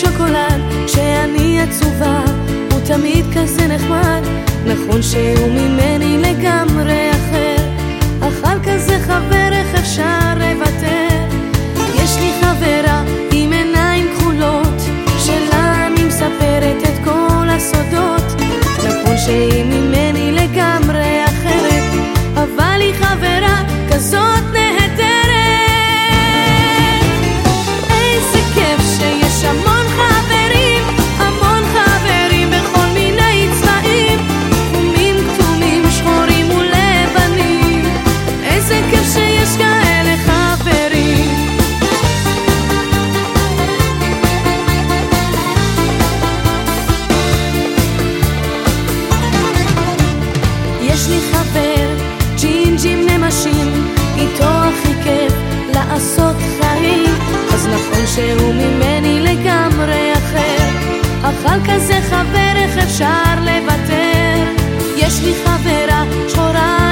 שוקולד כשאני עצובה, הוא תמיד כזה נחמד, נכון שהוא ממנו לעשות חיים. אז נכון שהוא ממני לגמרי אחר אך על כזה חבר איך אפשר לוותר? יש לי חברה שחורה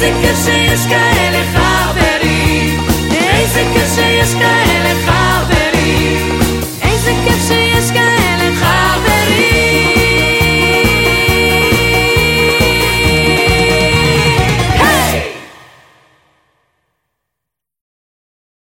איזה קשה יש כאלה חברים, איזה קשה יש כאלה